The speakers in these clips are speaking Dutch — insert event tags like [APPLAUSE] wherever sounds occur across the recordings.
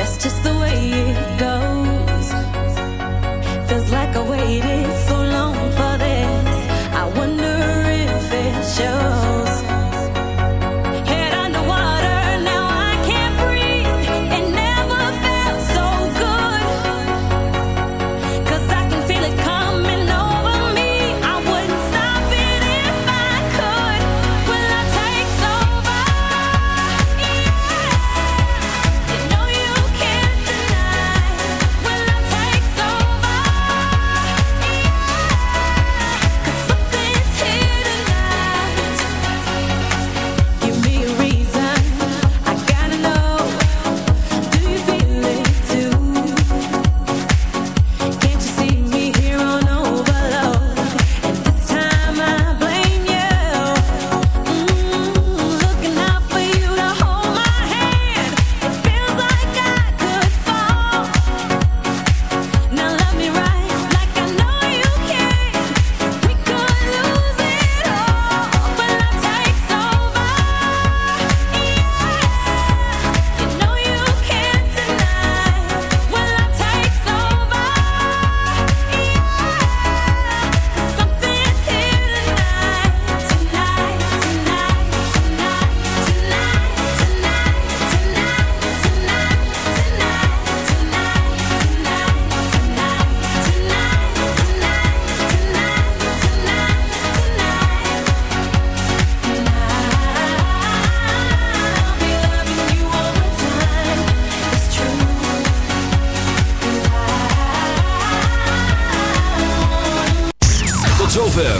That's just the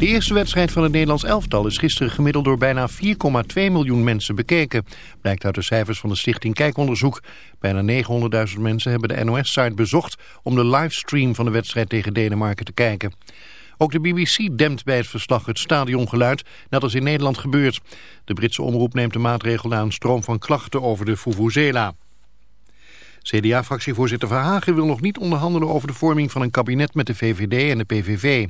De eerste wedstrijd van het Nederlands elftal is gisteren gemiddeld door bijna 4,2 miljoen mensen bekeken. Blijkt uit de cijfers van de stichting Kijkonderzoek. Bijna 900.000 mensen hebben de NOS-site bezocht om de livestream van de wedstrijd tegen Denemarken te kijken. Ook de BBC dempt bij het verslag het stadiongeluid, net als in Nederland gebeurt. De Britse omroep neemt de maatregel na een stroom van klachten over de Vuvuzela. CDA-fractievoorzitter Verhagen wil nog niet onderhandelen over de vorming van een kabinet met de VVD en de PVV.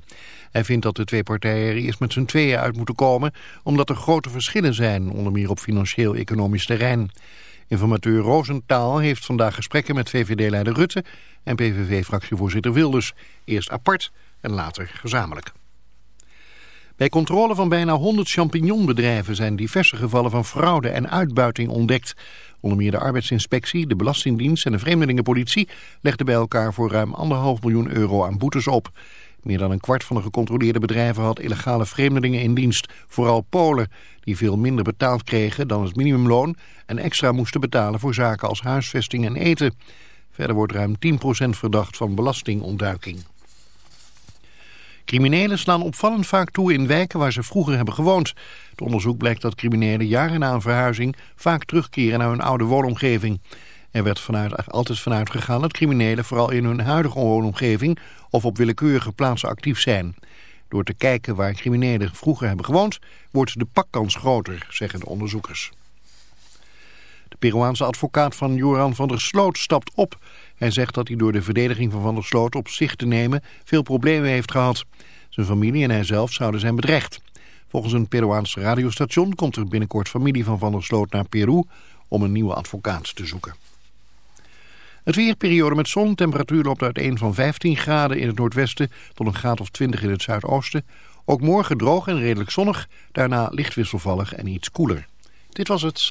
Hij vindt dat de twee partijen er eerst met z'n tweeën uit moeten komen, omdat er grote verschillen zijn, onder meer op financieel-economisch terrein. Informateur Roosentaal heeft vandaag gesprekken met VVD-leider Rutte en PVV-fractievoorzitter Wilders. Eerst apart en later gezamenlijk. Bij controle van bijna 100 champignonbedrijven zijn diverse gevallen van fraude en uitbuiting ontdekt. Onder meer de arbeidsinspectie, de belastingdienst en de vreemdelingenpolitie legden bij elkaar voor ruim anderhalf miljoen euro aan boetes op. Meer dan een kwart van de gecontroleerde bedrijven had illegale vreemdelingen in dienst. Vooral Polen, die veel minder betaald kregen dan het minimumloon... en extra moesten betalen voor zaken als huisvesting en eten. Verder wordt ruim 10% verdacht van belastingontduiking. Criminelen slaan opvallend vaak toe in wijken waar ze vroeger hebben gewoond. Onderzoek blijkt dat criminelen jaren na een verhuizing vaak terugkeren naar hun oude woonomgeving. Er werd vanuit, altijd vanuit gegaan dat criminelen vooral in hun huidige woonomgeving of op willekeurige plaatsen actief zijn. Door te kijken waar criminelen vroeger hebben gewoond, wordt de pakkans groter, zeggen de onderzoekers. De Peruaanse advocaat van Joran van der Sloot stapt op. Hij zegt dat hij door de verdediging van Van der Sloot op zich te nemen veel problemen heeft gehad. Zijn familie en hij zelf zouden zijn bedreigd. Volgens een Peruaans radiostation komt er binnenkort familie van Van der Sloot naar Peru om een nieuwe advocaat te zoeken. Het weerperiode met zon, temperatuur loopt uiteen van 15 graden in het noordwesten tot een graad of 20 in het zuidoosten. Ook morgen droog en redelijk zonnig, daarna licht wisselvallig en iets koeler. Dit was het.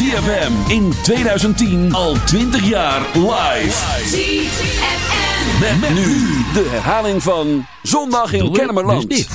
ZFM in 2010 al 20 jaar live. ZFM. Met, nu de herhaling van Zondag in Kennemerland.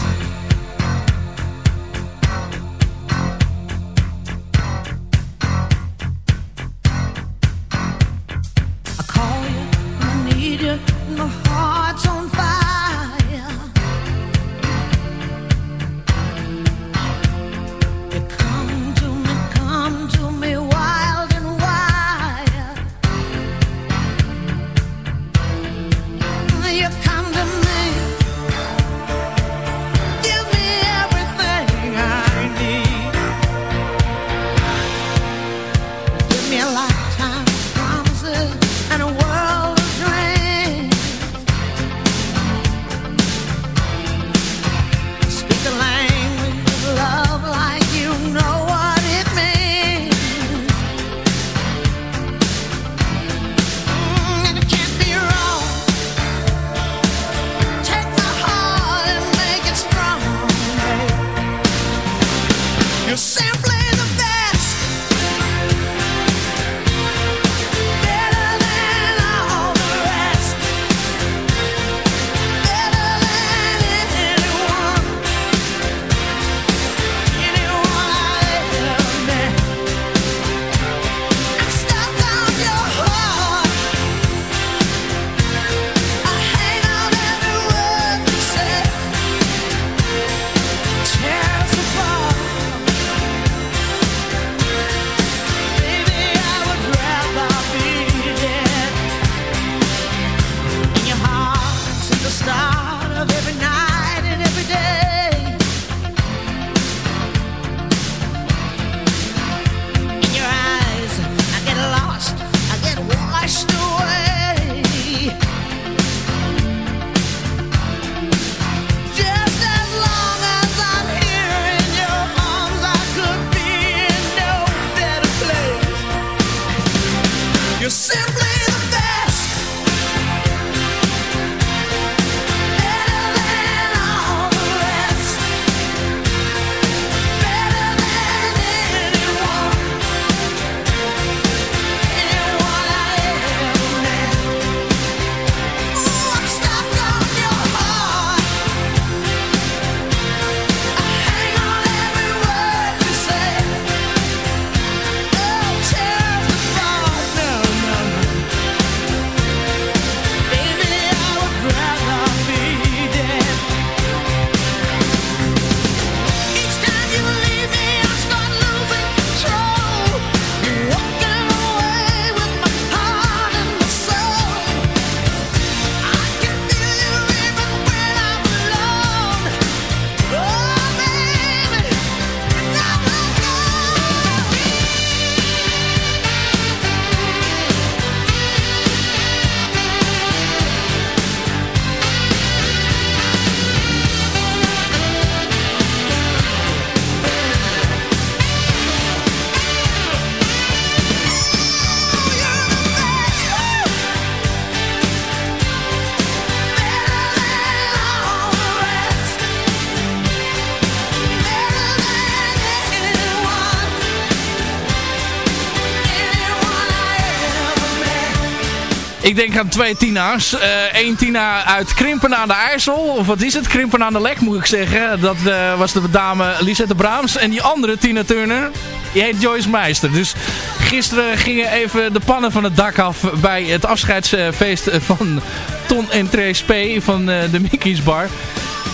Ik denk aan twee Tina's. Eén Tina uit Krimpen aan de IJssel. Of wat is het? Krimpen aan de Lek moet ik zeggen. Dat eh, was de dame Lisette Braams. En die andere Tina Turner, die heet Joyce Meister. Dus gisteren gingen even de pannen van het dak af bij het afscheidsfeest van Ton en Trace P. van eh, de Mickey's Bar.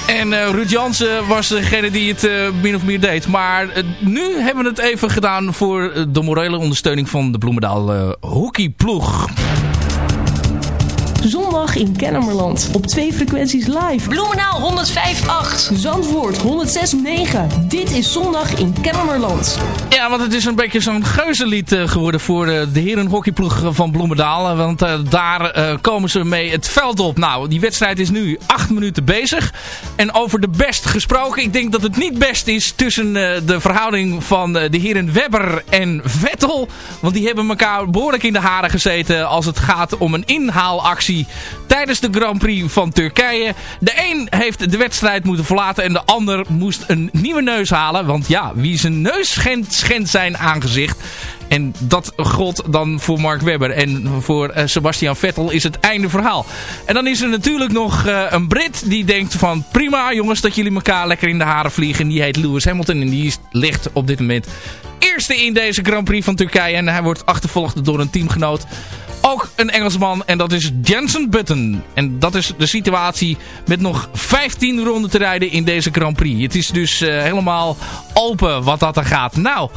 En eh, Ruud Jansen was degene die het eh, min of meer deed. Maar eh, nu hebben we het even gedaan voor eh, de morele ondersteuning van de Bloemendaal eh hockeyploeg. Zondag in Kennemerland. Op twee frequenties live. Bloemenaal 105.8. Zandvoort 106.9. Dit is Zondag in Kennemerland. Ja, want het is een beetje zo'n geuzenlied eh, geworden voor eh, de herenhockeyploeg van Bloemendaal. Eh, Want daar komen ze mee het veld op. Nou, die wedstrijd is nu acht minuten bezig. En over de best gesproken. Ik denk dat het niet best is tussen de verhouding van de heren Webber en Vettel. Want die hebben elkaar behoorlijk in de haren gezeten als het gaat om een inhaalactie tijdens de Grand Prix van Turkije. De een heeft de wedstrijd moeten verlaten en de ander moest een nieuwe neus halen. Want ja, wie zijn neus schendt, schendt zijn aangezicht. En dat gold dan voor Mark Webber. En voor eh, Sebastian Vettel is het einde verhaal. En dan is er natuurlijk nog eh, een Brit die denkt van... prima jongens dat jullie elkaar lekker in de haren vliegen. Die heet Lewis Hamilton en die is, ligt op dit moment eerste in deze Grand Prix van Turkije. En hij wordt achtervolgd door een teamgenoot. Ook een Engelsman en dat is Jensen Button. En dat is de situatie met nog 15 ronden te rijden in deze Grand Prix. Het is dus eh, helemaal open wat dat er gaat. Nou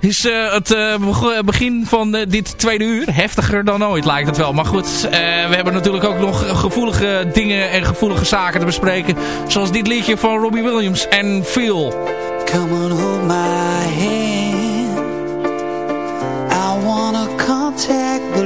is eh, het eh, beg- begin van dit tweede uur. Heftiger dan ooit lijkt het wel. Maar goed, we hebben natuurlijk ook nog gevoelige dingen en gevoelige zaken te bespreken. Zoals dit liedje van Robbie Williams en Feel. Come on, hold my hand. I contact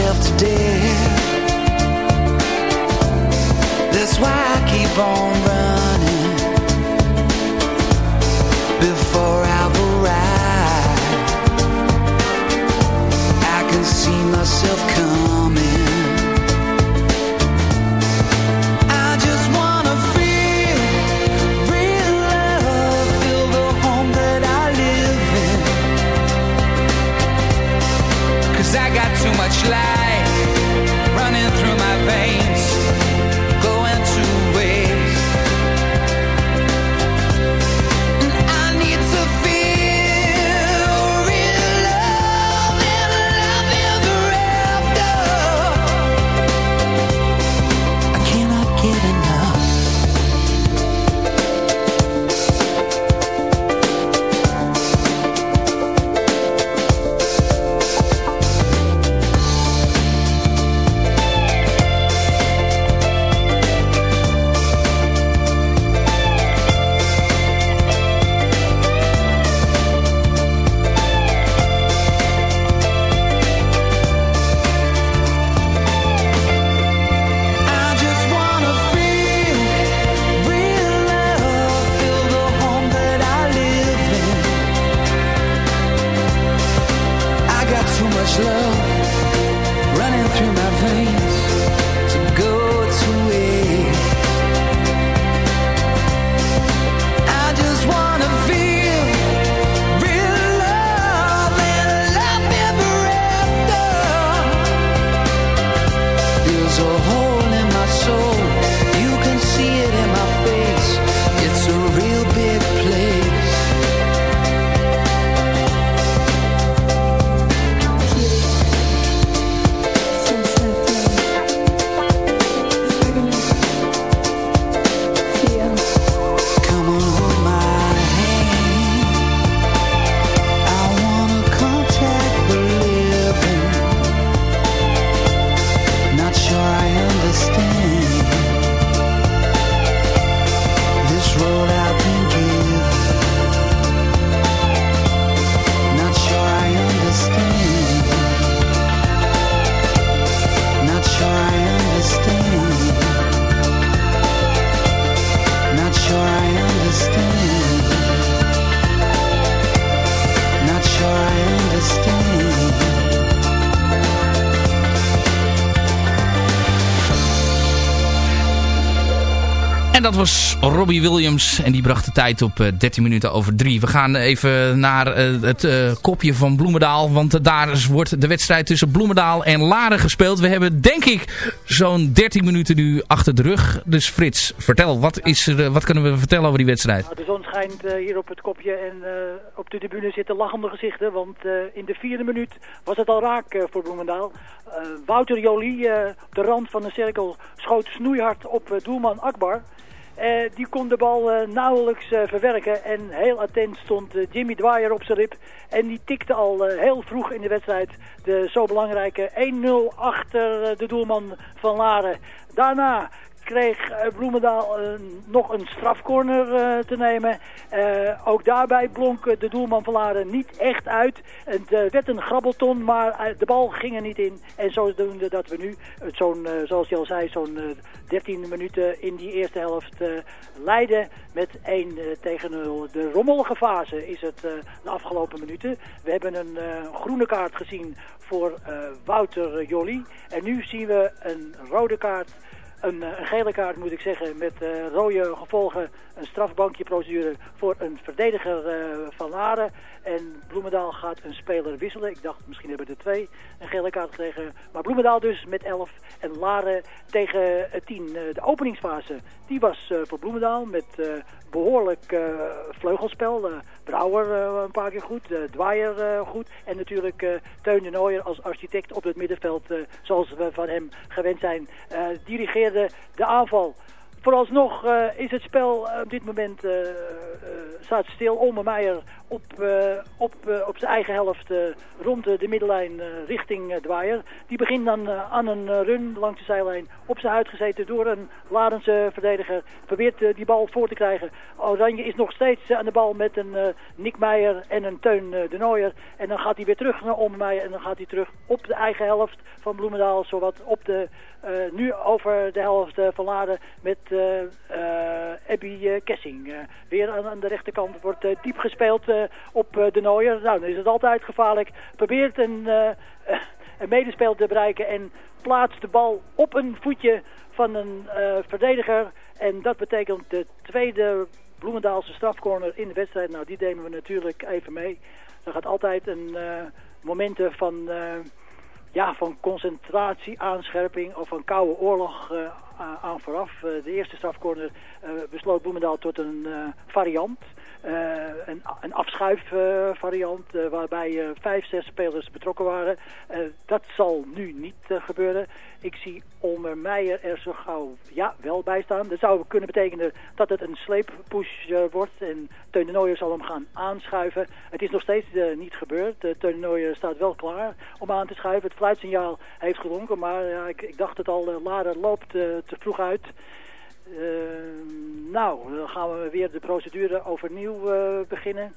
myself to. That's why I keep on running before I've arrived. I can see myself coming. Robbie Williams en die bracht de tijd op eh, 13 minuten over 3. We gaan even naar eh, het eh, kopje van Bloemendaal, want eh, daar wordt de wedstrijd tussen Bloemendaal en Laren gespeeld. We hebben denk ik zo'n 13 minuten nu achter de rug. Dus Frits, vertel, wat, is er, eh, wat kunnen we vertellen over die wedstrijd? Nou, de zon schijnt eh, hier op het kopje en eh, op de tribune zitten lachende gezichten. Want eh, in de vierde minuut was het al raak eh, voor Bloemendaal. Eh, Wouter Jolie, eh, op de rand van de cirkel, schoot snoeihard op eh, doelman Akbar. Eh, die kon de bal eh, nauwelijks eh, verwerken en heel attent stond Jimmy Dwyer op zijn rib. En die tikte al heel vroeg in de wedstrijd de zo belangrijke 1-0 achter de doelman van Laren. Daarna kreeg eh, Bloemendaal eh, nog een strafcorner eh, te nemen. Ook daarbij blonk de doelman van Laren niet echt uit. Het werd een grabbelton, maar de bal ging er niet in. En zodoende dat we nu, zoals je al zei, zo'n eh, 13 minuten in die eerste helft leiden met 1 eh, tegen 0. De rommelige fase is het de afgelopen minuten. We hebben een groene kaart gezien voor Wouter Jolly. En nu zien we een rode kaart een, eh, een gele kaart moet ik zeggen, met eh, rode gevolgen, een strafbankjeprocedure voor een verdediger eh, van Laren. En Bloemendaal gaat een speler wisselen. Ik dacht, misschien hebben er twee een gele kaart gekregen. Maar Bloemendaal dus met 11 en Laren tegen eh, 10. Eh, de openingsfase, die was voor Bloemendaal met eh, behoorlijk eh, vleugelspel. Brouwer een paar keer goed, eh, goed. En natuurlijk Teun de Nooijer als architect op het middenveld, zoals we van hem gewend zijn, eh, dirigeerde de aanval. Vooralsnog eh, is het spel eh, op dit moment eh, eh, staat stil. Ome Meijer op, eh, op, eh, op zijn eigen helft eh, rond de, de middellijn eh, richting uh, Dwyer. Die begint dan eh, aan een eh, run langs de zijlijn op zijn huid gezeten door een Larense verdediger. Probeert eh, die bal voor te krijgen. Oranje is nog steeds eh, aan de bal met een eh, Nick Meijer en een Teun eh, de Nooijer. En dan gaat hij weer terug naar Meijer en dan gaat hij terug op de eigen helft van Bloemendaal. Zowat op de, eh, nu over de helft van Laren met eh Abby Kessing. Weer aan, aan de rechterkant wordt diep gespeeld op de Nooier. Nou, dan is het altijd gevaarlijk. Probeert een, een medespeler te bereiken en plaatst de bal op een voetje van een verdediger. En dat betekent de tweede Bloemendaalse strafcorner in de wedstrijd. Nou, die nemen we natuurlijk even mee. Er gaat altijd een momenten van... ja, van concentratie, aanscherping of van koude oorlog eh, aan vooraf. Eh, de eerste strafcorner eh, besloot Bloemendaal tot een variant. Eh, een, een afschuifvariant eh, waarbij eh, vijf, zes spelers betrokken waren. Dat zal nu niet gebeuren. Ik zie Olmer Meijer er zo gauw ja, wel bij staan. Dat zou kunnen betekenen dat het een sleeppush wordt. En Teun de Nooijer zal hem gaan aanschuiven. Het is nog steeds niet gebeurd. Teun de Nooijer staat wel klaar om aan te schuiven. Het fluitsignaal heeft gedronken. Maar ik, ik dacht het al, Lara loopt te vroeg uit. Uh, nou, dan gaan we weer de procedure overnieuw uh, beginnen.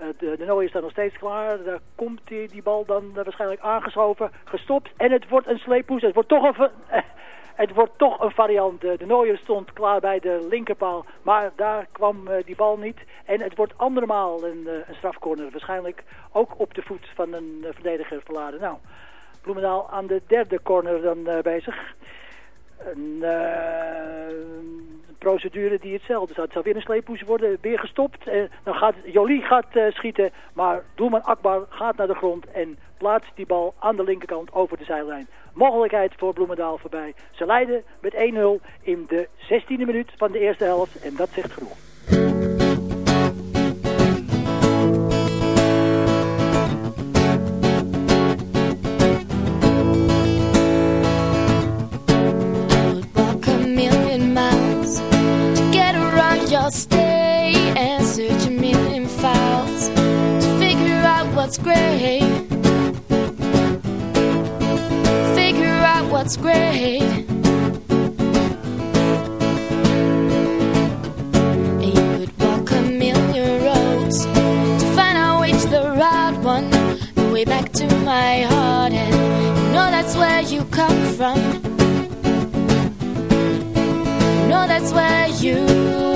Uh, de, de Nooijer staat nog steeds klaar. Daar komt die, bal dan uh, waarschijnlijk aangeschoven, gestopt. En het wordt een sleeppoes. Het wordt toch een... [LAUGHS] Het wordt toch een variant. De Nooier stond klaar bij de linkerpaal, maar daar kwam die bal niet. En het wordt andermaal een, een strafcorner. Waarschijnlijk ook op de voet van een verdediger verladen. Nou, Bloemendaal aan de derde corner dan bezig. Een procedure die hetzelfde is. Het zou weer een sleeppoes worden, weer gestopt. En dan gaat Jolie gaat schieten, maar Doelman Akbar gaat naar de grond en plaatst die bal aan de linkerkant over de zijlijn mogelijkheid voor Bloemendaal voorbij. Ze leiden met 1-0 in de 16e minuut van de eerste helft en dat zegt genoeg. Stay and search a million files to figure out what's great. Figure out what's great. Way back to my heart, and you know that's where you come from. You know that's where you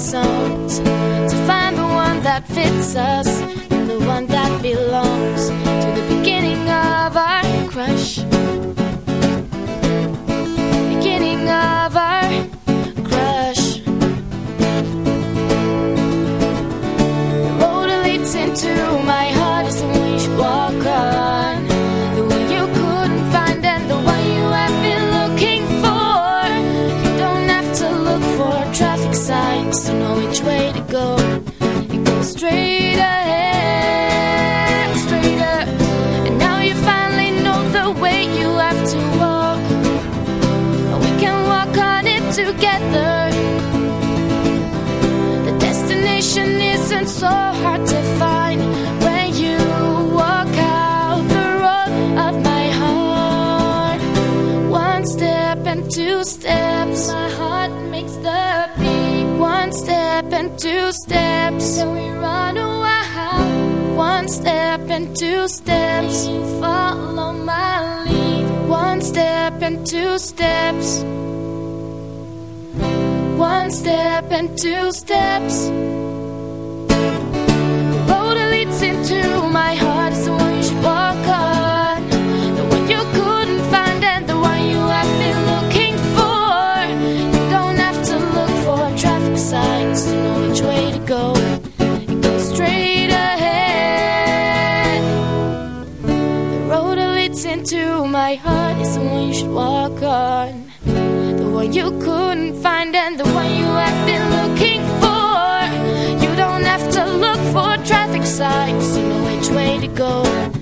songs to find the one that fits us and the one that belongs. Two steps, then we run a while. One step and two steps, you follow my lead. One step and two steps. One step and two steps. The road that leads into my heart is the one walk on. The one you couldn't find and the one you have been looking for. You don't have to look for traffic signs to know which way to go. Go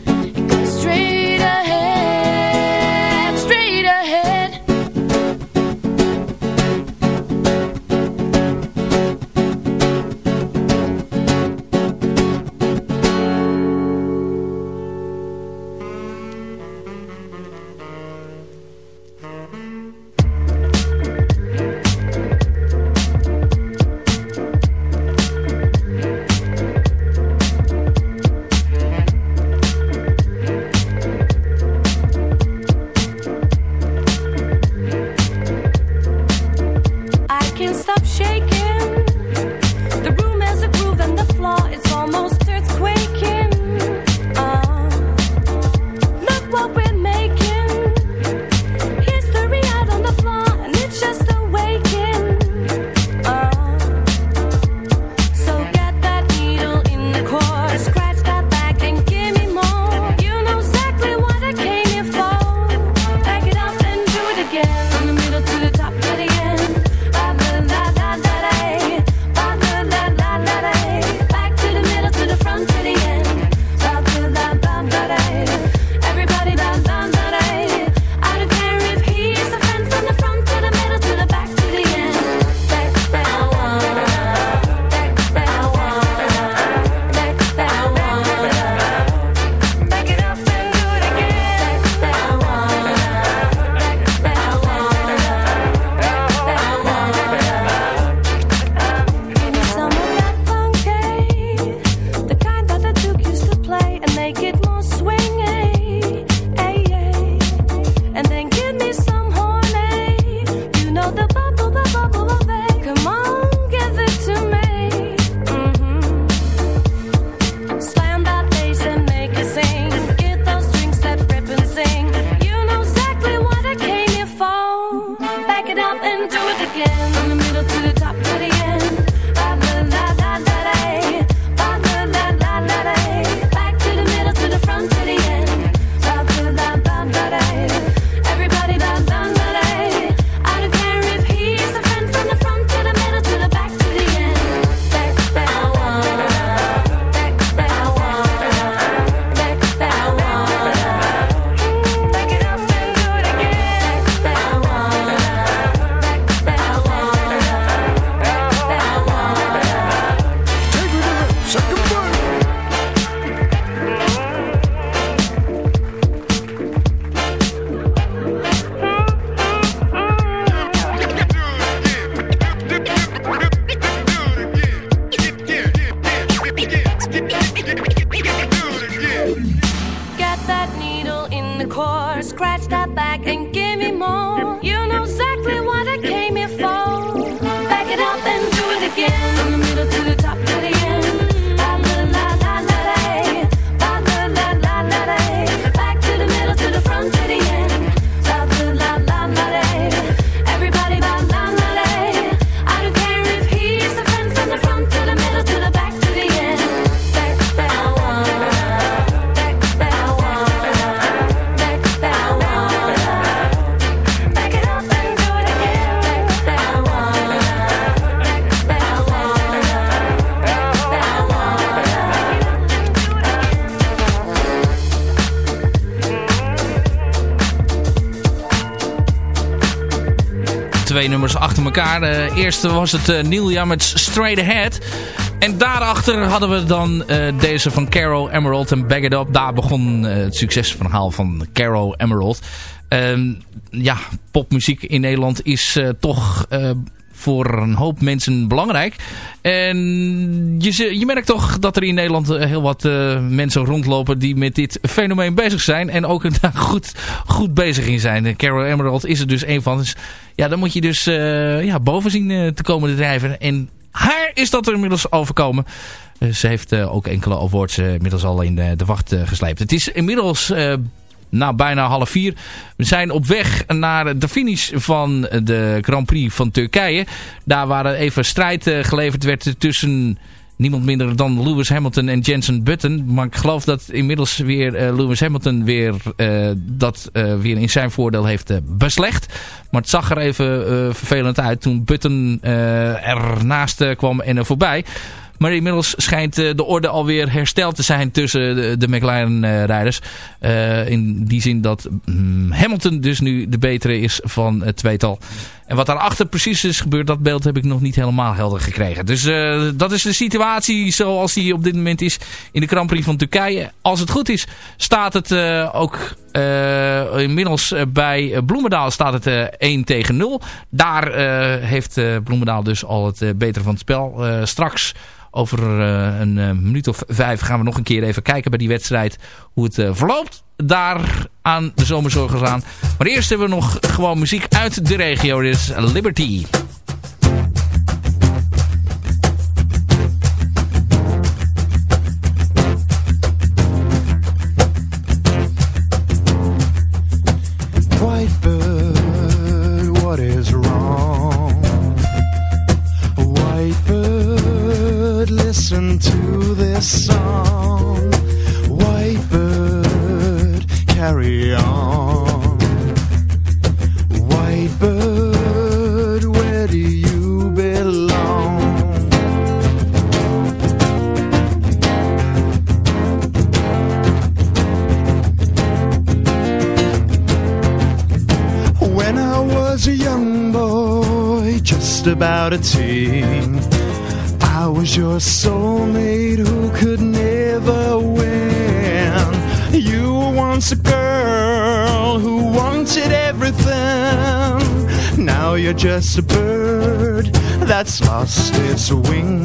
twee nummers achter elkaar. Uh, eerste was het uh, Neil Young met Straight Ahead. En daarachter hadden we dan uh, deze van Caro Emerald en Bag It Up. Daar begon het succesverhaal van Caro Emerald. Ehm, ja, popmuziek in Nederland is toch voor een hoop mensen belangrijk. En je, je merkt toch dat er in Nederland heel wat uh, mensen rondlopen die met dit fenomeen bezig zijn. En ook [LAUGHS] daar goed, goed bezig in zijn. Carol Emerald is er dus een van. Dus ja, dan moet je dus uh, ja, boven zien te komen drijven. En haar is dat er inmiddels overkomen. ze heeft ook enkele awards inmiddels al in de, de wacht gesleept. Het is inmiddels nou, bijna half vier. We zijn op weg naar de finish van de Grand Prix van Turkije. Daar waar even strijd uh, geleverd werd tussen niemand minder dan Lewis Hamilton en Jensen Button. Maar ik geloof dat inmiddels weer uh, Lewis Hamilton weer, uh, dat weer in zijn voordeel heeft beslecht. Maar het zag er even vervelend uit toen Button ernaast kwam en er voorbij. Maar inmiddels schijnt de orde alweer hersteld te zijn tussen de, de McLaren-rijders. Uh, in die zin dat mm, Hamilton dus nu de betere is van het tweetal. En wat daarachter precies is gebeurd, dat beeld heb ik nog niet helemaal helder gekregen. Dus uh, dat is de situatie zoals die op dit moment is in de Grand Prix van Turkije. Als het goed is, staat het uh, ook uh, inmiddels bij Bloemendaal staat het 1 tegen 0. Daar heeft Bloemendaal dus al het betere van het spel. straks over een minuut of vijf gaan we nog een keer even kijken bij die wedstrijd hoe het verloopt. Daar aan de zomerzorgers aan. Maar eerst hebben we nog gewoon muziek uit de regio. Dit is Liberty. Just a bird that's lost its wings.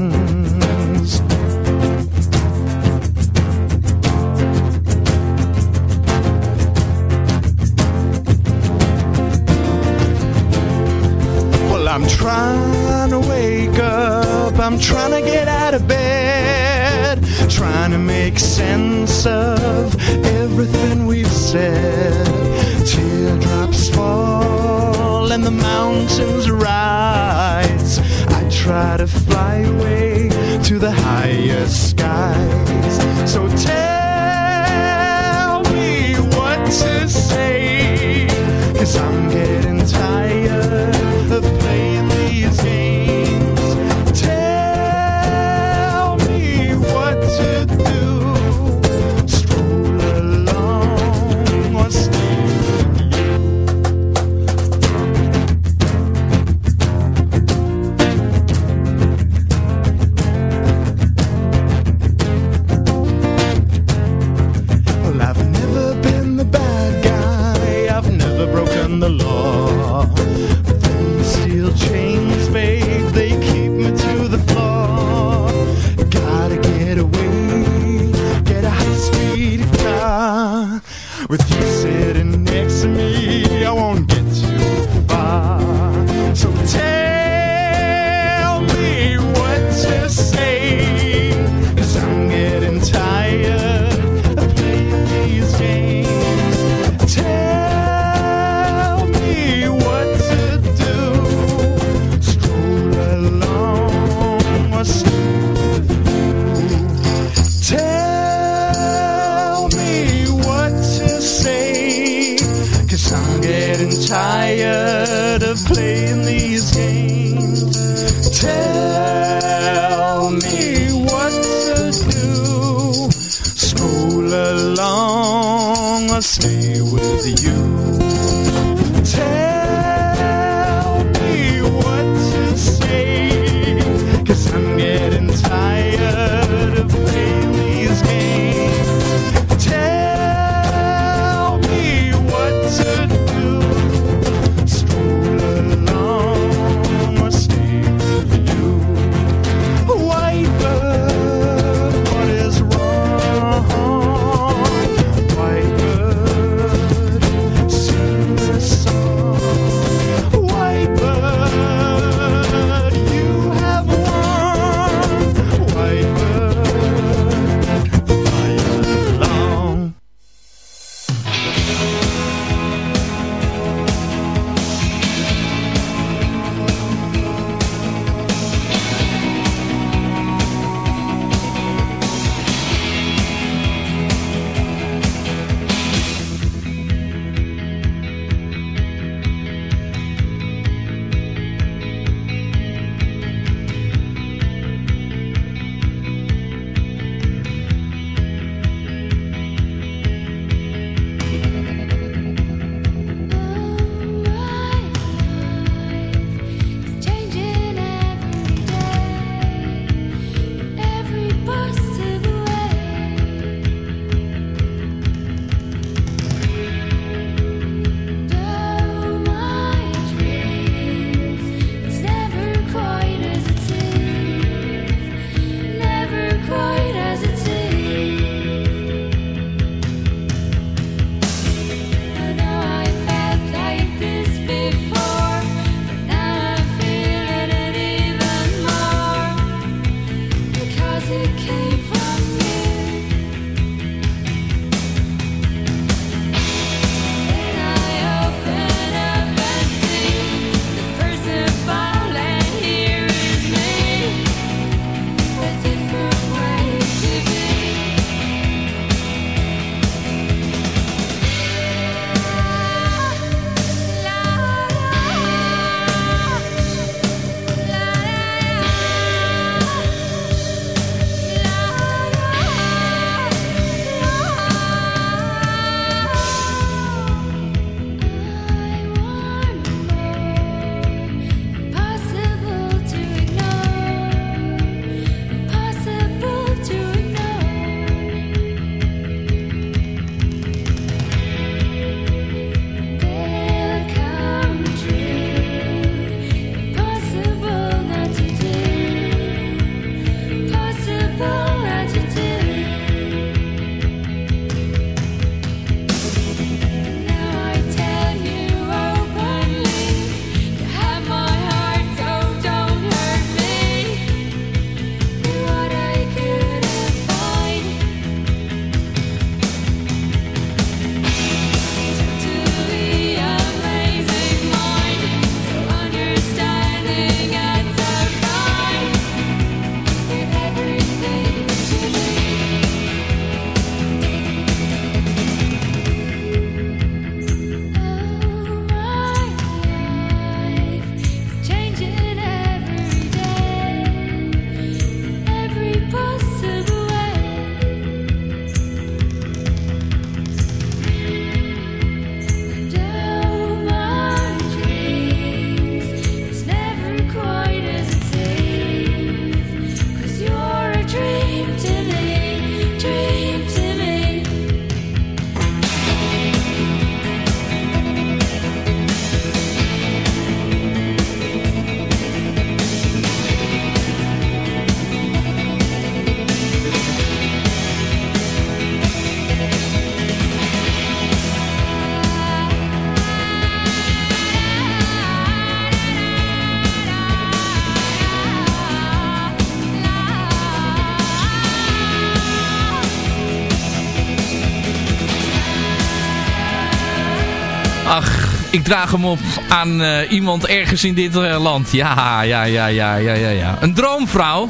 Ik draag hem op aan eh, iemand ergens in dit eh, land. Ja, ja, ja, ja, ja, ja, ja. Een droomvrouw.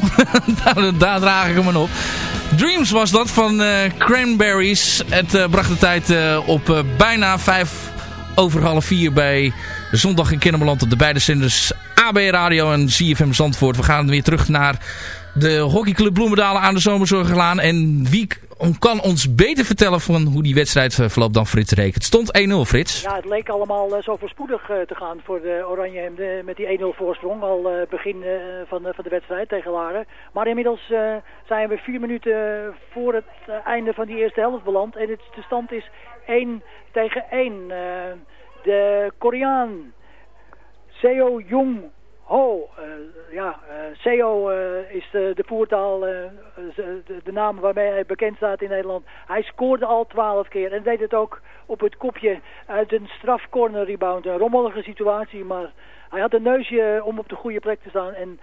[LAUGHS] daar, draag ik hem op. Dreams was dat van eh, Cranberries. Het bracht de tijd op bijna vijf over half vier bij Zondag in Kennemerland op de beide zenders AB Radio en CFM Zandvoort. We gaan weer terug naar de hockeyclub Bloemendalen aan de Zomerzorglaan. En wie kan ons beter vertellen van hoe die wedstrijd uh, verloopt dan Frits Reek. Het stond 1-0 Frits. Ja, het leek allemaal uh, zo voorspoedig uh, te gaan voor de Oranje met die 1-0 voorsprong. Al begin van, van de wedstrijd tegen Laren. Maar inmiddels zijn we vier minuten voor het einde van die eerste helft beland. En de stand is 1 tegen 1. de Koreaan Seo Jong Ho, uh, ja, uh, Seo uh, is de, de voertaal, de, de, naam waarmee hij bekend staat in Nederland. Hij scoorde al twaalf keer en deed het ook op het kopje uit een strafcorner rebound. Een rommelige situatie, maar hij had een neusje om op de goede plek te staan en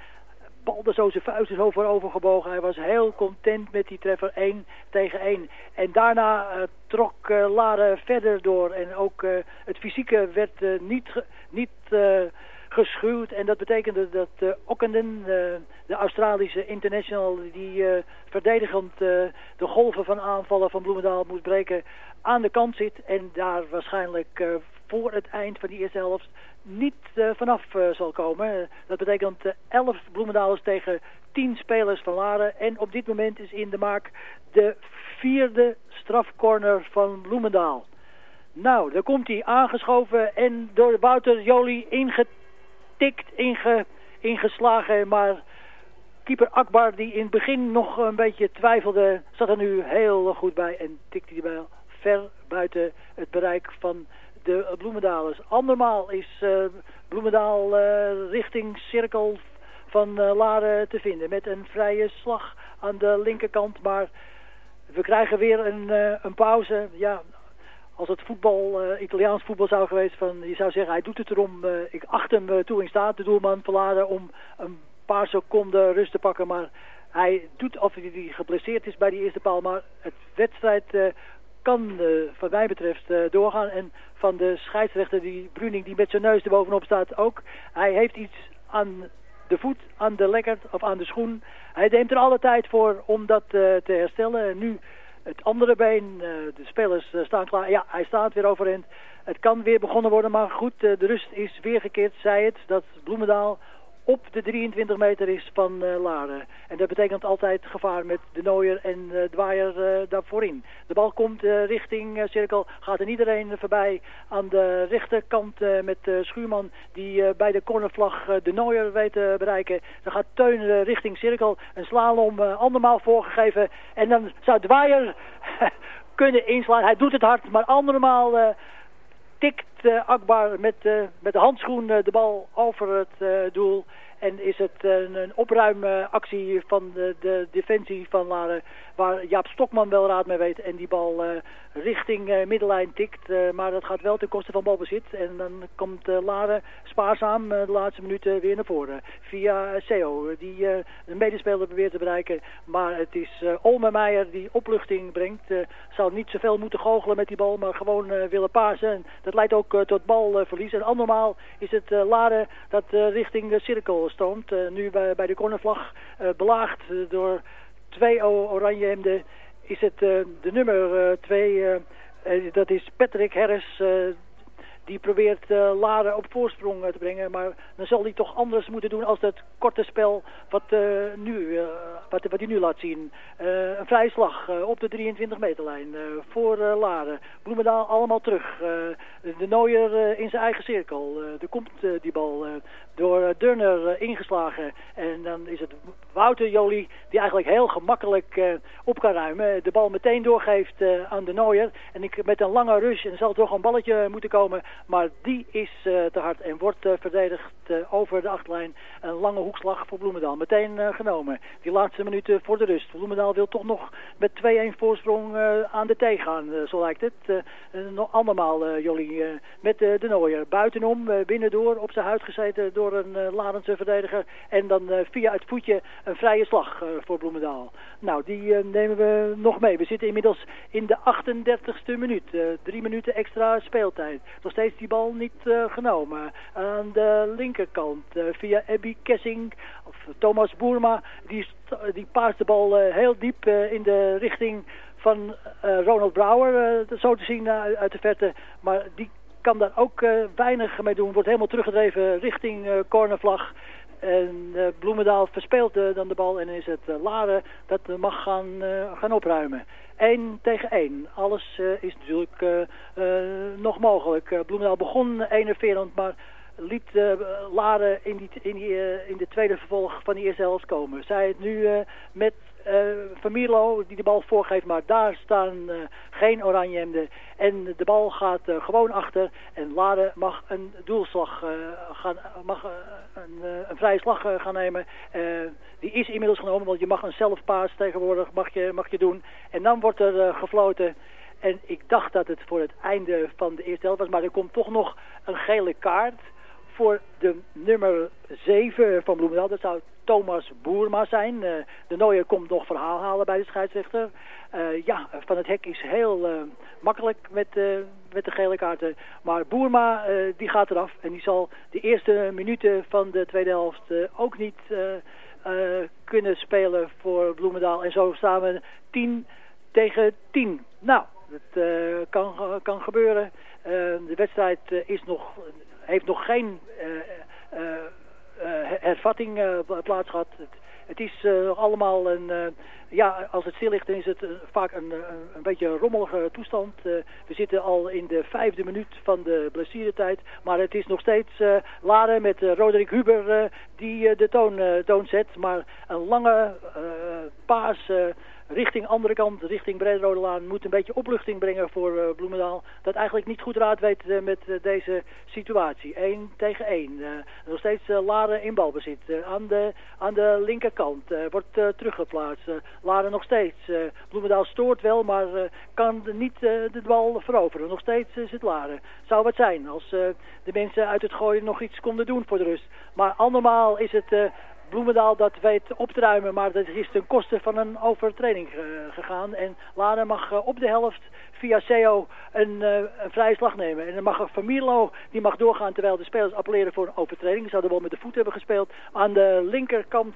balde zo zijn vuisten zo voorover gebogen. Hij was heel content met die treffer 1 tegen 1. En daarna trok Laren verder door en ook het fysieke werd niet... niet geschuwd. En dat betekende dat uh, Ockenden, uh, de Australische international, die uh, verdedigend de golven van aanvallen van Bloemendaal moet breken, aan de kant zit. En daar waarschijnlijk voor het eind van die eerste helft niet vanaf zal komen. dat betekent 11 Bloemendaalers tegen 10 spelers van Laren. En op dit moment is in de maak de vierde strafcorner van Bloemendaal. Nou, daar komt hij aangeschoven en door Wouter Jolie ingetikt inge, ingeslagen. Maar keeper Akbar, die in het begin nog een beetje twijfelde, zat er nu heel goed bij. En tikte die bal ver buiten het bereik van de Bloemendalers. Andermaal is uh, Bloemendaal uh, richting cirkel van uh, Laren te vinden. Met een vrije slag aan de linkerkant. Maar we krijgen weer een, een pauze. Ja, als het voetbal, uh, Italiaans voetbal zou geweest, van, je zou zeggen, hij doet het erom. Uh, ik acht hem uh, toe in staat, de doelman Verladen, om een paar seconden rust te pakken. Maar Hij doet of hij geblesseerd is bij die eerste paal, maar het wedstrijd eh, kan eh, wat mij betreft eh, doorgaan. En van de scheidsrechter, die Bruning, die met zijn neus er bovenop staat ook. Hij heeft iets aan de voet, aan de lekkert of aan de schoen. Hij neemt er alle tijd voor om dat eh, te herstellen. En nu het andere been, eh, de spelers eh, staan klaar. Ja, hij staat weer overeind. Het kan weer begonnen worden, maar goed, eh, de rust is weer gekeerd. Zij het, dat Bloemendaal op de 23 meter is van eh, Laren. En dat betekent altijd gevaar met de Nooier en uh, Dwaaier eh, daarvoor in. De bal komt richting cirkel, gaat er iedereen voorbij aan de rechterkant met Schuurman die bij de cornervlag de Nooier weet te bereiken. Dan gaat Teun richting cirkel, een slalom andermaal voorgegeven en dan zou Dwaaier [LAUGHS] kunnen inslaan. Hij doet het hard, maar andermaal tikt eh, Akbar met, eh, met de handschoen eh, de bal over het doel. En is het eh, een, opruimactie van de, de defensie van Laren. Waar Jaap Stokman wel raad mee weet. En die bal eh, richting eh, middenlijn tikt. eh, maar dat gaat wel ten koste van balbezit. En dan komt eh, Laren spaarzaam eh, de laatste minuten weer naar voren. Via eh, Seo. Die eh, een medespeler probeert te bereiken. Maar het is eh Olme Meijer die opluchting brengt. Eh, zal niet zoveel moeten goochelen met die bal. Maar gewoon eh, willen pasen. En dat leidt ook eh, tot balverlies. en andermaal is het eh, Laren dat eh, richting de cirkel stroomt. Eh, nu bij, de cornervlag eh, belaagd eh, door twee oranje hemden is het de nummer twee, dat is Patrick Harris, die probeert eh Laren op voorsprong te brengen. Maar dan zal hij toch anders moeten doen als dat korte spel wat, eh, nu, wat, wat hij nu laat zien. Een vrije slag op de 23 meterlijn voor Laren. Bloemendaal allemaal terug. De Nooier eh, in zijn eigen cirkel. Eh, er komt eh, die bal door Durner ingeslagen. En dan is het Wouter Jolie die eigenlijk heel gemakkelijk op kan ruimen. De bal meteen doorgeeft aan de Nooier. En ik, met een lange rush, en zal toch een balletje moeten komen. Maar die is te hard en wordt verdedigd over de achterlijn. Een lange hoekslag voor Bloemendaal. Meteen genomen. Die laatste minuten voor de rust. Bloemendaal wil toch nog met 2-1 voorsprong aan de thee gaan, zo lijkt het. Andermaal, Jolie, eh, met eh, de Nooier. Buitenom, eh, binnendoor, op zijn huid gezeten door een Larense verdediger. En dan via het voetje een vrije slag voor Bloemendaal. Nou, die nemen we nog mee. We zitten inmiddels in de 38ste minuut. Drie minuten extra speeltijd. Nog steeds die bal niet genomen. Aan de linkerkant via Abby Kessing of Thomas Boerma. Die, die de bal heel diep in de richting van eh, Ronald Brouwer. eh, zo te zien eh, uit de verte. Maar die kan daar ook weinig mee doen. Wordt helemaal teruggedreven richting cornervlag. En eh, Bloemendaal verspeelt dan de bal en is het eh, Laren dat mag gaan, gaan opruimen. 1 tegen 1. Alles is natuurlijk nog mogelijk. Bloemendaal begon enerverend, maar liet Laren in, die, in, in de tweede vervolg van die eerste helft komen. Zij het nu met eh Vermierlo die de bal voorgeeft, maar daar staan eh, geen oranje hemden. En de bal gaat eh, gewoon achter en Laren mag een doelslag gaan, mag een, een vrije slag gaan nemen. Die is inmiddels genomen, want je mag een zelfpaas tegenwoordig mag je, mag je doen. En dan wordt er gefloten. En ik dacht dat het voor het einde van de eerste helft was, maar er komt toch nog een gele kaart voor de nummer 7 van Bloemendaal. Dat zou Thomas Boerma zijn. Eh, de Nooier komt nog verhaal halen bij de scheidsrechter. Eh, ja, Van het Hek is heel eh, makkelijk met, met de gele kaarten. Maar Boerma die gaat eraf. En die zal de eerste minuten van de tweede helft ook niet kunnen spelen voor Bloemendaal. En zo staan we 10 tegen 10. Nou, dat kan, kan gebeuren. De wedstrijd is nog, heeft nog geen eh, eh, eh, hervatting plaats gehad. Het, is nog allemaal een... ja, als het stil ligt, dan is het vaak een, een, beetje rommelige toestand. We zitten al in de vijfde minuut van de blessuretijd. Maar het is nog steeds Laren met Roderick Huber die de toon, toon zet. Maar een lange paas... richting andere kant, richting Brederode Laan, moet een beetje opluchting brengen voor eh, Bloemendaal. Dat eigenlijk niet goed raad weet eh, met eh, deze situatie. 1 tegen 1. Eh, nog steeds Laren in balbezit. Aan, de, aan de linkerkant wordt teruggeplaatst. Laren nog steeds. Bloemendaal stoort wel, maar kan niet de bal veroveren. Nog steeds is het Laren. Zou wat zijn als de mensen uit het gooien nog iets konden doen voor de rust. Maar andermaal is het... Bloemendaal dat weet op te ruimen, maar dat is ten koste van een overtreding eh, gegaan. En Laren mag eh, op de helft via CO een, eh, een vrije slag nemen. En dan mag Van die mag doorgaan terwijl de spelers appelleren voor een overtreding. Ze zouden wel met de voet hebben gespeeld. Aan de linkerkant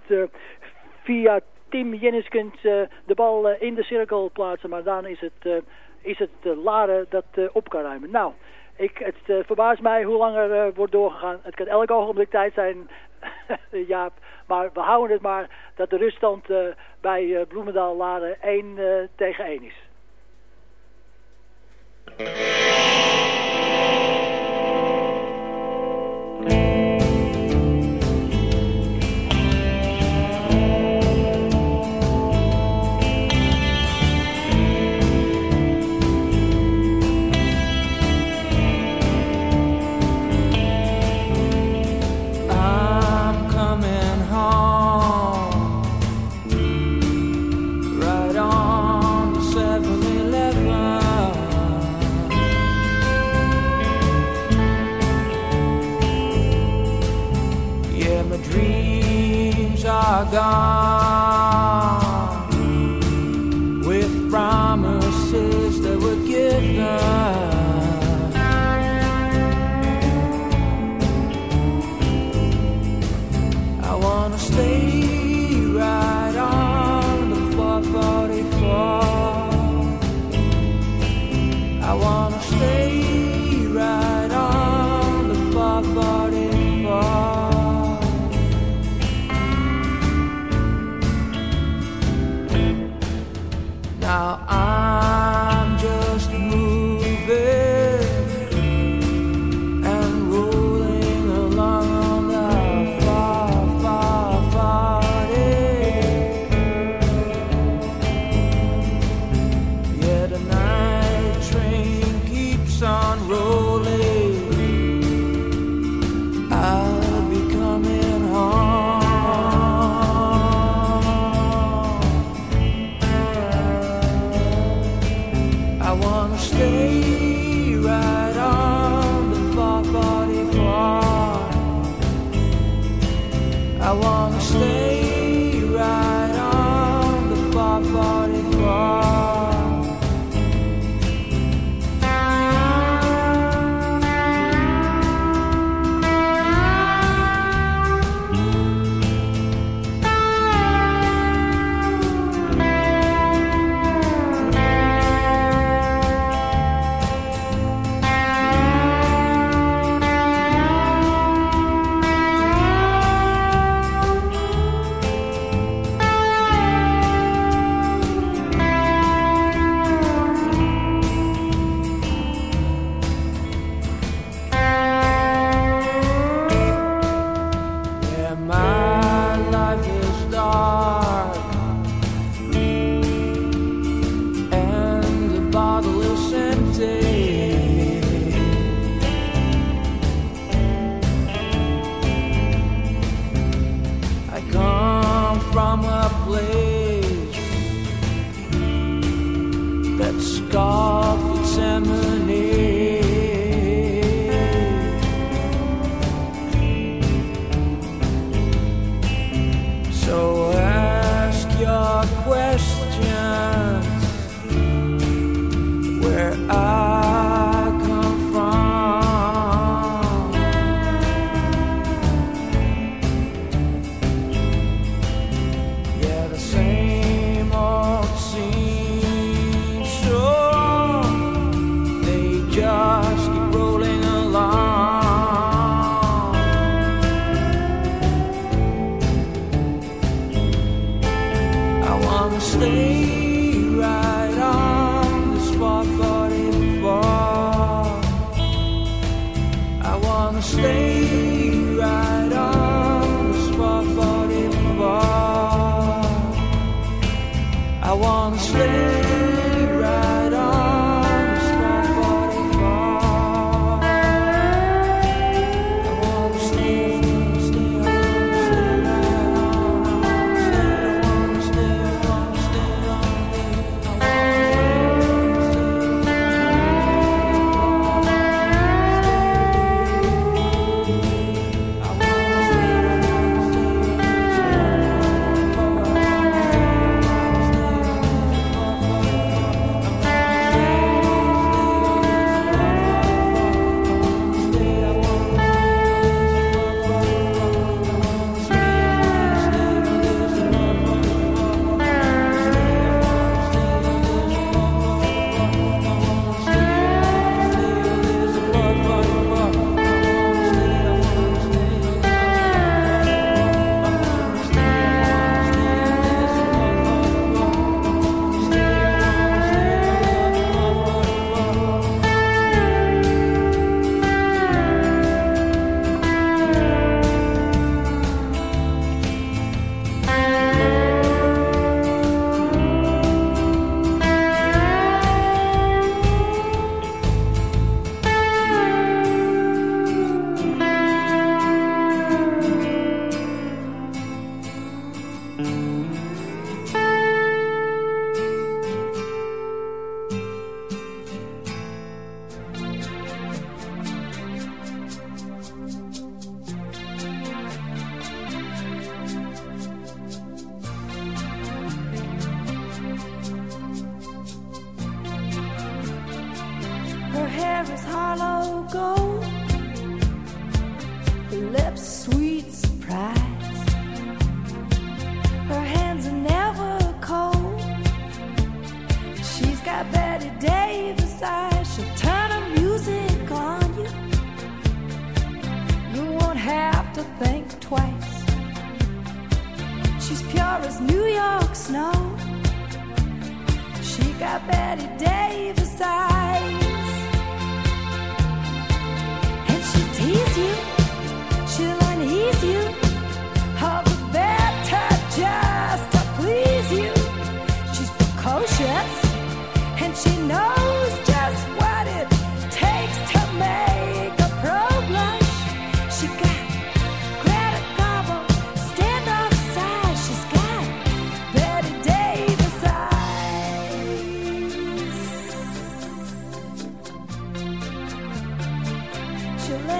via Tim Jenniskens de bal in de cirkel plaatsen. Maar dan is het, is het Laren dat op kan ruimen. Nou, ik, het verbaast mij hoe langer wordt doorgegaan. Het kan elk ogenblik tijd zijn, [LAUGHS] Jaap. Maar we houden het maar dat de ruststand eh, bij eh, Bloemendaal Laren 1 eh, tegen 1 is. Are gone how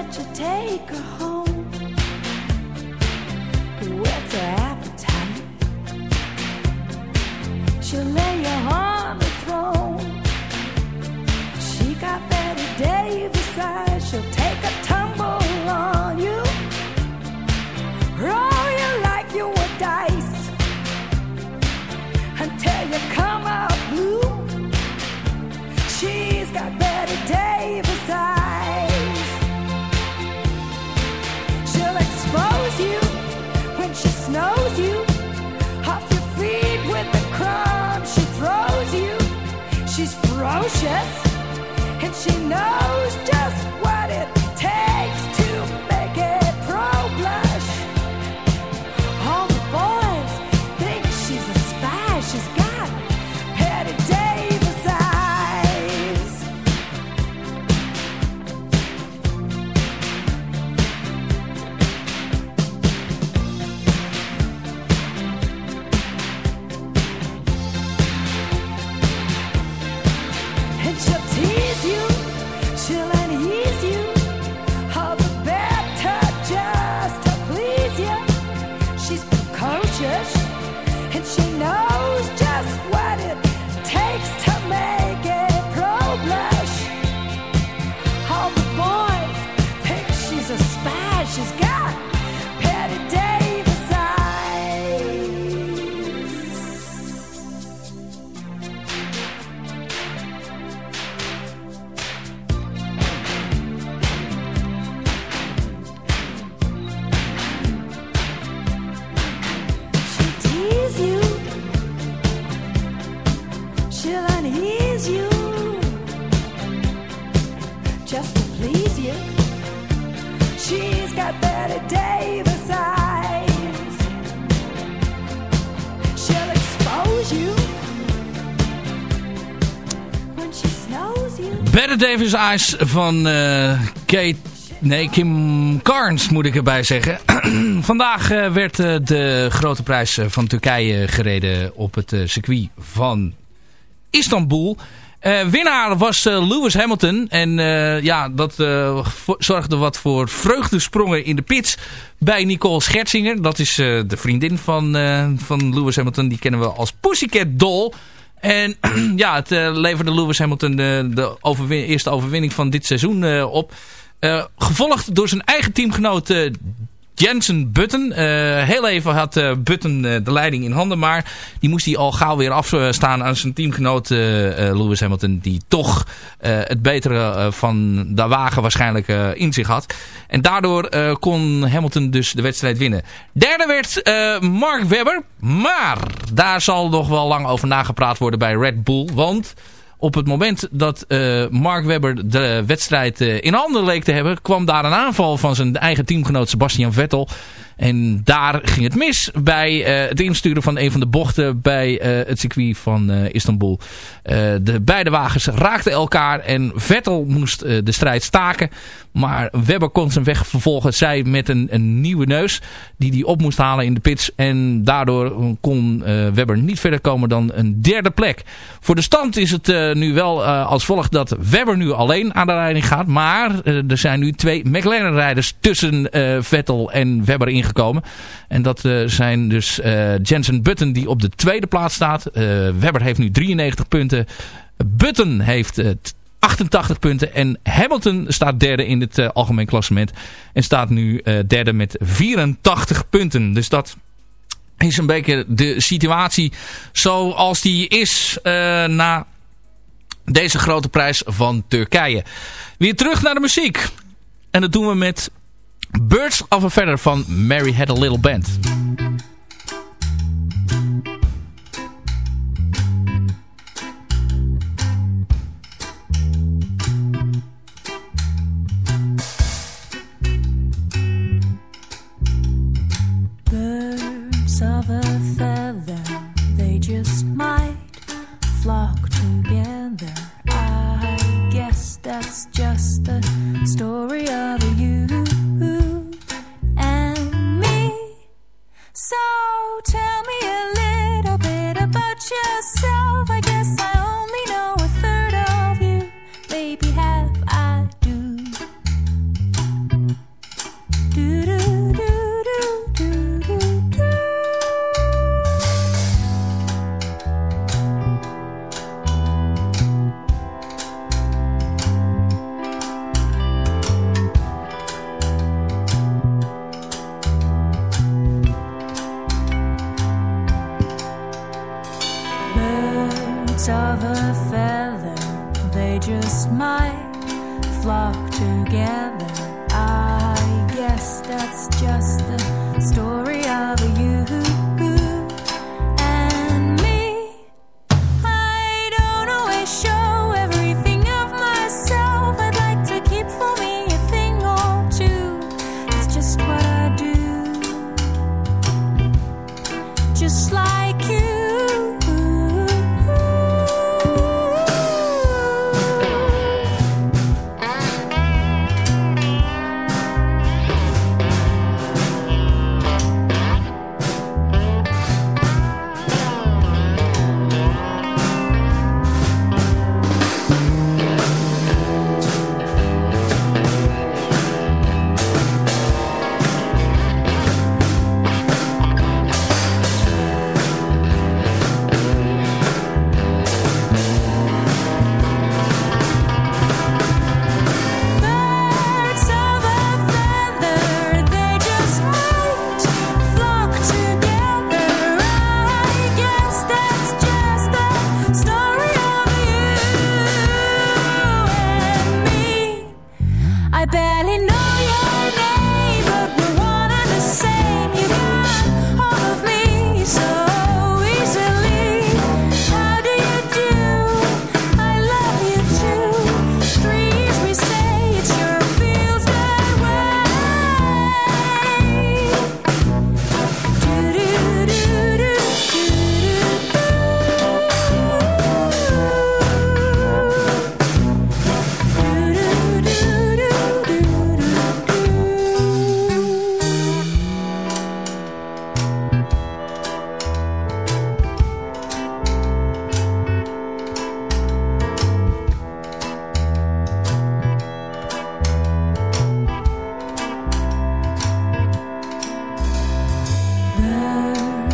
let you take her home. Her appetite? She'll lay you on she knows She'll unease you. Just to please you. She's got Betty Davis eyes. She'll expose you. When she snows you. Better Davis Eyes van eh, Kate... Nee, Kim Carnes moet ik erbij zeggen. [CLEARS THROAT] Vandaag eh, werd eh, de grote prijs van Turkije gereden op het circuit van Istanbul. Eh, winnaar was eh, Lewis Hamilton. En eh, ja, dat zorgde wat voor vreugdesprongen in de pits bij Nicole Scherzinger. Dat is de vriendin van, van Lewis Hamilton. Die kennen we als Pussycat Doll. En [CLEARS THROAT] ja, het leverde Lewis Hamilton de, de eerste overwinning van dit seizoen op. Gevolgd door zijn eigen teamgenoot Jensen Button. Eh, heel even had eh, Button eh, de leiding in handen. Maar die moest hij al gauw weer afstaan aan zijn teamgenoot Lewis Hamilton. Die toch het betere van de wagen waarschijnlijk in zich had. En daardoor kon Hamilton dus de wedstrijd winnen. Derde werd Mark Webber. Maar daar zal nog wel lang over nagepraat worden bij Red Bull. Want op het moment dat eh, Mark Webber de wedstrijd eh, in handen leek te hebben... kwam daar een aanval van zijn eigen teamgenoot Sebastian Vettel. En daar ging het mis bij eh, het insturen van een van de bochten bij eh, het circuit van eh, Istanbul. De beide wagens raakten elkaar en Vettel moest de strijd staken. Maar Webber kon zijn weg vervolgen. Zij met een, een nieuwe neus die hij op moest halen in de pits. En daardoor kon Webber niet verder komen dan een derde plek. Voor de stand is het nu wel als volgt dat Webber nu alleen aan de leiding gaat. Maar er zijn nu twee McLaren-rijders tussen Vettel en Webber ingekomen. En dat eh, zijn dus eh, Jensen Button die op de tweede plaats staat. Eh, Webber heeft nu 93 punten. Button heeft eh, t- 88 punten. En Hamilton staat derde in het algemeen klassement. En staat nu derde met 84 punten. Dus dat is een beetje de situatie zoals die is na deze grote prijs van Turkije. Weer terug naar de muziek. En dat doen we met Birds of a Feather van Mary Had a Little Band. Birds of a feather, they just might flock together. I guess that's just the story of you So tell me a little bit about yourself. Flock together.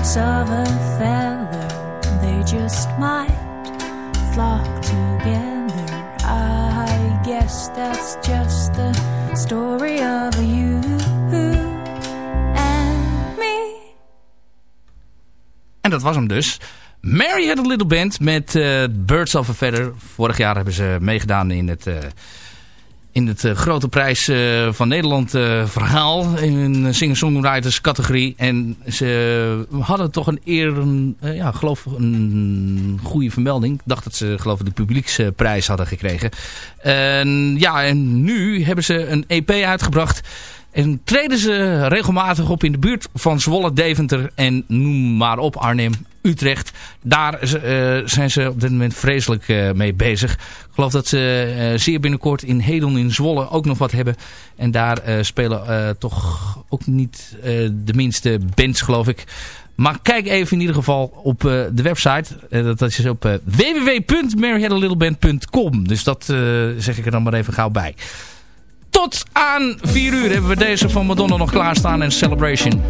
Of a feather, they just might flock together. I guess that's just the story of you and me. En dat was hem dus. Mary had a little band met eh, Birds of a Feather. Vorig jaar hebben ze meegedaan in het, eh, in het eh, grote prijs eh, van Nederland eh, verhaal. In een singer-songwriters categorie. En ze hadden toch een eer, een, ja, geloof een goede vermelding. Ik dacht dat ze geloof ik de publieksprijs hadden gekregen. En ja, en nu hebben ze een EP uitgebracht. En treden ze regelmatig op in de buurt van Zwolle, Deventer en noem maar op Arnhem, Utrecht. Daar eh, zijn ze op dit moment vreselijk eh, mee bezig. Ik geloof dat ze eh, zeer binnenkort in Hedon in Zwolle ook nog wat hebben. En daar spelen toch ook niet de minste bands geloof ik. Maar kijk even in ieder geval op de website. Dat is op uh, www.maryhadalittleband.com. Dus dat zeg ik er dan maar even gauw bij. Tot aan 4 uur hebben we deze van Madonna nog klaarstaan en Celebration.